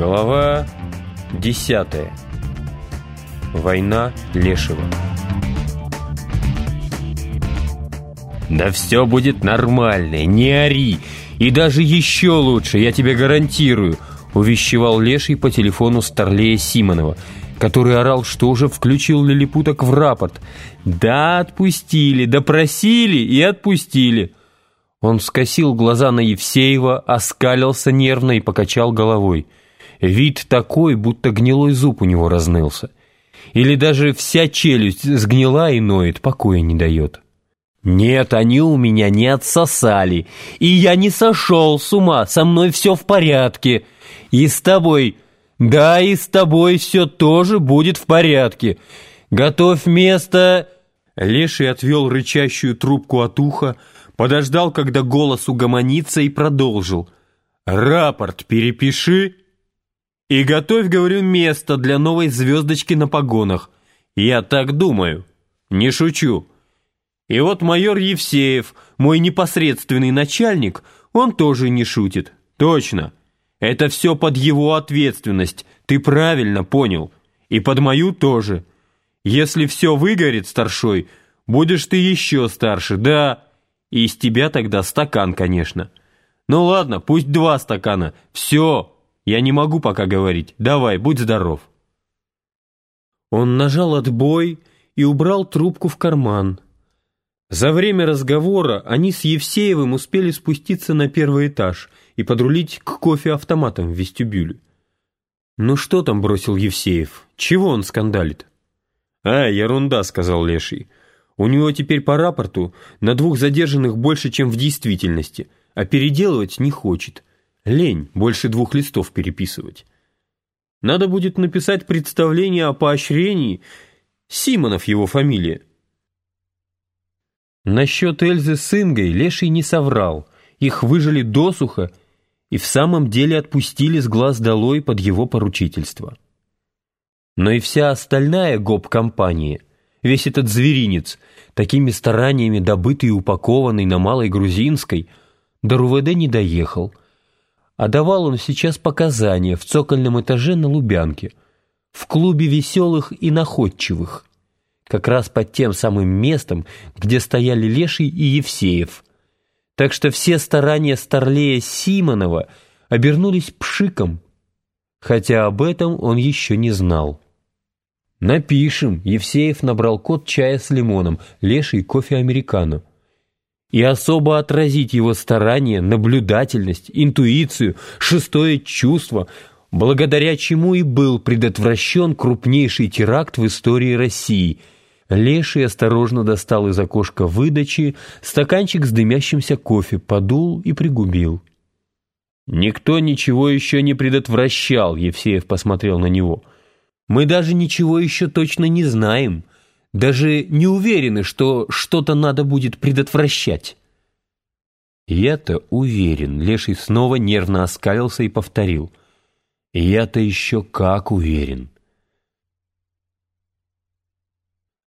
Глава 10. Война Лешего. «Да все будет нормально, не ори! И даже еще лучше, я тебе гарантирую!» увещевал Леший по телефону Старлея Симонова, который орал, что уже включил лилипуток в рапорт. «Да, отпустили, допросили и отпустили!» Он скосил глаза на Евсеева, оскалился нервно и покачал головой – Вид такой, будто гнилой зуб у него разнылся. Или даже вся челюсть сгнила и ноет, покоя не дает. «Нет, они у меня не отсосали, и я не сошел с ума, со мной все в порядке. И с тобой, да, и с тобой все тоже будет в порядке. Готовь место...» Леший отвел рычащую трубку от уха, подождал, когда голос угомонится, и продолжил. «Рапорт перепиши и готовь, говорю, место для новой звездочки на погонах. Я так думаю. Не шучу. И вот майор Евсеев, мой непосредственный начальник, он тоже не шутит. Точно. Это все под его ответственность. Ты правильно понял. И под мою тоже. Если все выгорит, старшой, будешь ты еще старше, да. И из тебя тогда стакан, конечно. Ну ладно, пусть два стакана. Все, я не могу пока говорить. Давай, будь здоров». Он нажал отбой и убрал трубку в карман. За время разговора они с Евсеевым успели спуститься на первый этаж и подрулить к кофе-автоматам в вестибюле. «Ну что там?» — бросил Евсеев. «Чего он скандалит?» «А, ерунда», — сказал Леший. «У него теперь по рапорту на двух задержанных больше, чем в действительности, а переделывать не хочет. Лень больше двух листов переписывать. Надо будет написать представление о поощрении. Симонов его фамилия. Насчет Эльзы с Ингой Леший не соврал. Их выжили досуха и в самом деле отпустили с глаз долой под его поручительство. Но и вся остальная гоп-компания, весь этот зверинец, такими стараниями добытый и упакованный на Малой Грузинской, до РУВД не доехал – а давал он сейчас показания в цокольном этаже на Лубянке, в клубе веселых и находчивых, как раз под тем самым местом, где стояли Леший и Евсеев. Так что все старания Старлея Симонова обернулись пшиком, хотя об этом он еще не знал. «Напишем», — Евсеев набрал код чая с лимоном, Леший кофе американо и особо отразить его старания, наблюдательность, интуицию, шестое чувство, благодаря чему и был предотвращен крупнейший теракт в истории России. Леший осторожно достал из окошка выдачи стаканчик с дымящимся кофе, подул и пригубил. «Никто ничего еще не предотвращал», — Евсеев посмотрел на него. «Мы даже ничего еще точно не знаем» даже не уверены, что что-то надо будет предотвращать. Я-то уверен, Леший снова нервно оскалился и повторил. Я-то еще как уверен.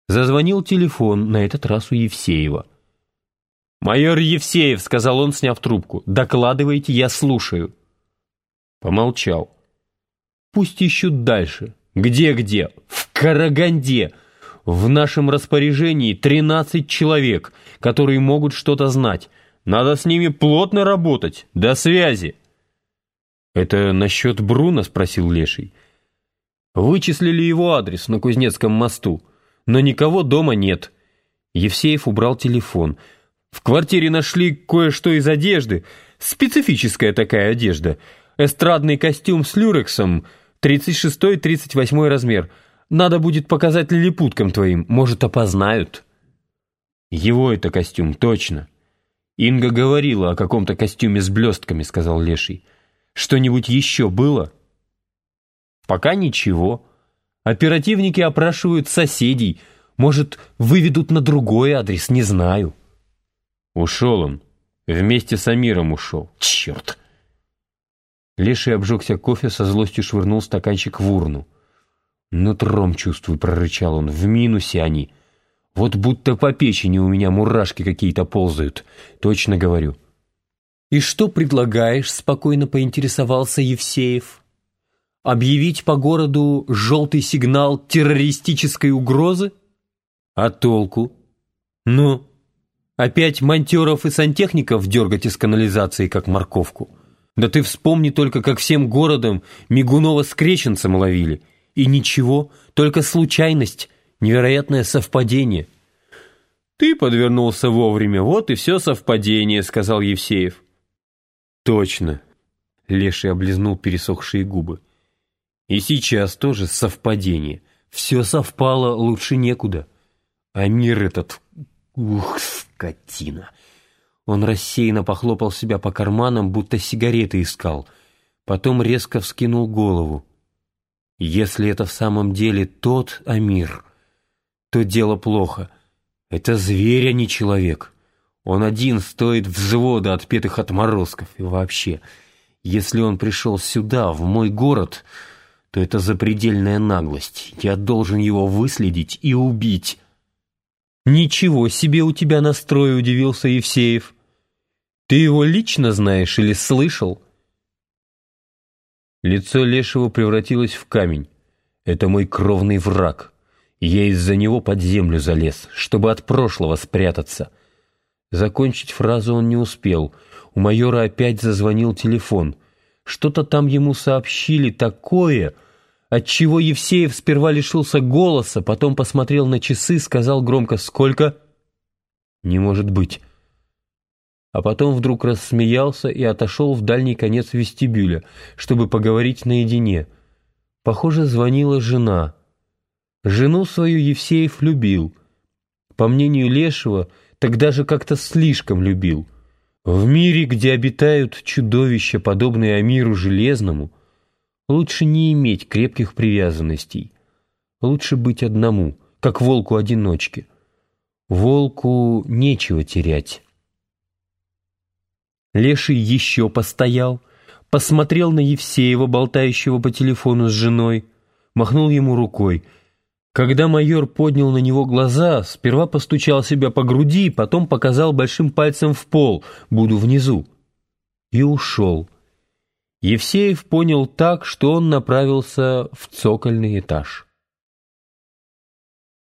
Зазвонил телефон, на этот раз у Евсеева. «Майор Евсеев», — сказал он, сняв трубку, — «докладывайте, я слушаю». Помолчал. «Пусть ищут дальше. Где-где? В Караганде!» В нашем распоряжении 13 человек, которые могут что-то знать. Надо с ними плотно работать. До связи. «Это насчет Бруна?» — спросил Леший. «Вычислили его адрес на Кузнецком мосту, но никого дома нет». Евсеев убрал телефон. «В квартире нашли кое-что из одежды. Специфическая такая одежда. Эстрадный костюм с люрексом, 36-38 размер». Надо будет показать лилипуткам твоим, может, опознают». «Его это костюм, точно». «Инга говорила о каком-то костюме с блестками», — сказал Леший. «Что-нибудь еще было?» «Пока ничего. Оперативники опрашивают соседей. Может, выведут на другой адрес, не знаю. Ушел он. Вместе с Амиром ушел. Черт! Леший обжегся кофе, со злостью швырнул стаканчик в урну. «Нутром чувствую», — прорычал он, — «в минусе они. Вот будто по печени у меня мурашки какие-то ползают. Точно говорю». «И что предлагаешь?» — спокойно поинтересовался Евсеев. «Объявить по городу желтый сигнал террористической угрозы?» «А толку?» «Ну, опять монтеров и сантехников дергать из канализации, как морковку?» Да ты вспомни только, как всем городом Мигунова с Креченцем ловили. И ничего, только случайность, невероятное совпадение. Ты подвернулся вовремя, вот и все совпадение, сказал Евсеев. Точно. Леший облизнул пересохшие губы. И сейчас тоже совпадение. Все совпало, лучше некуда. А мир этот... Ух, скотина! Он рассеянно похлопал себя по карманам, будто сигареты искал. Потом резко вскинул голову. Если это в самом деле тот Амир, то дело плохо. Это зверь, а не человек. Он один стоит взвода отпетых отморозков. И вообще, если он пришел сюда, в мой город, то это запредельная наглость. Я должен его выследить и убить. «Ничего себе у тебя настрой», — удивился Евсеев. «Ты его лично знаешь или слышал?» Лицо Лешего превратилось в камень. «Это мой кровный враг. Я из-за него под землю залез, чтобы от прошлого спрятаться». Закончить фразу он не успел. У майора опять зазвонил телефон. Что-то там ему сообщили такое, отчего Евсеев сперва лишился голоса, потом посмотрел на часы, сказал громко «Сколько?» «Не может быть». А потом вдруг рассмеялся и отошел в дальний конец вестибюля, чтобы поговорить наедине. Похоже, звонила жена. Жену свою Евсеев любил. По мнению Лешего, тогда же как-то слишком любил. В мире, где обитают чудовища, подобные Амиру Железному, Лучше не иметь крепких привязанностей. Лучше быть одному, как волку-одиночке. Волку нечего терять. Леший еще постоял, посмотрел на Евсеева, болтающего по телефону с женой, махнул ему рукой. Когда майор поднял на него глаза, сперва постучал себя по груди, потом показал большим пальцем в пол «буду внизу» и ушел. Евсеев понял так, что он направился в цокольный этаж.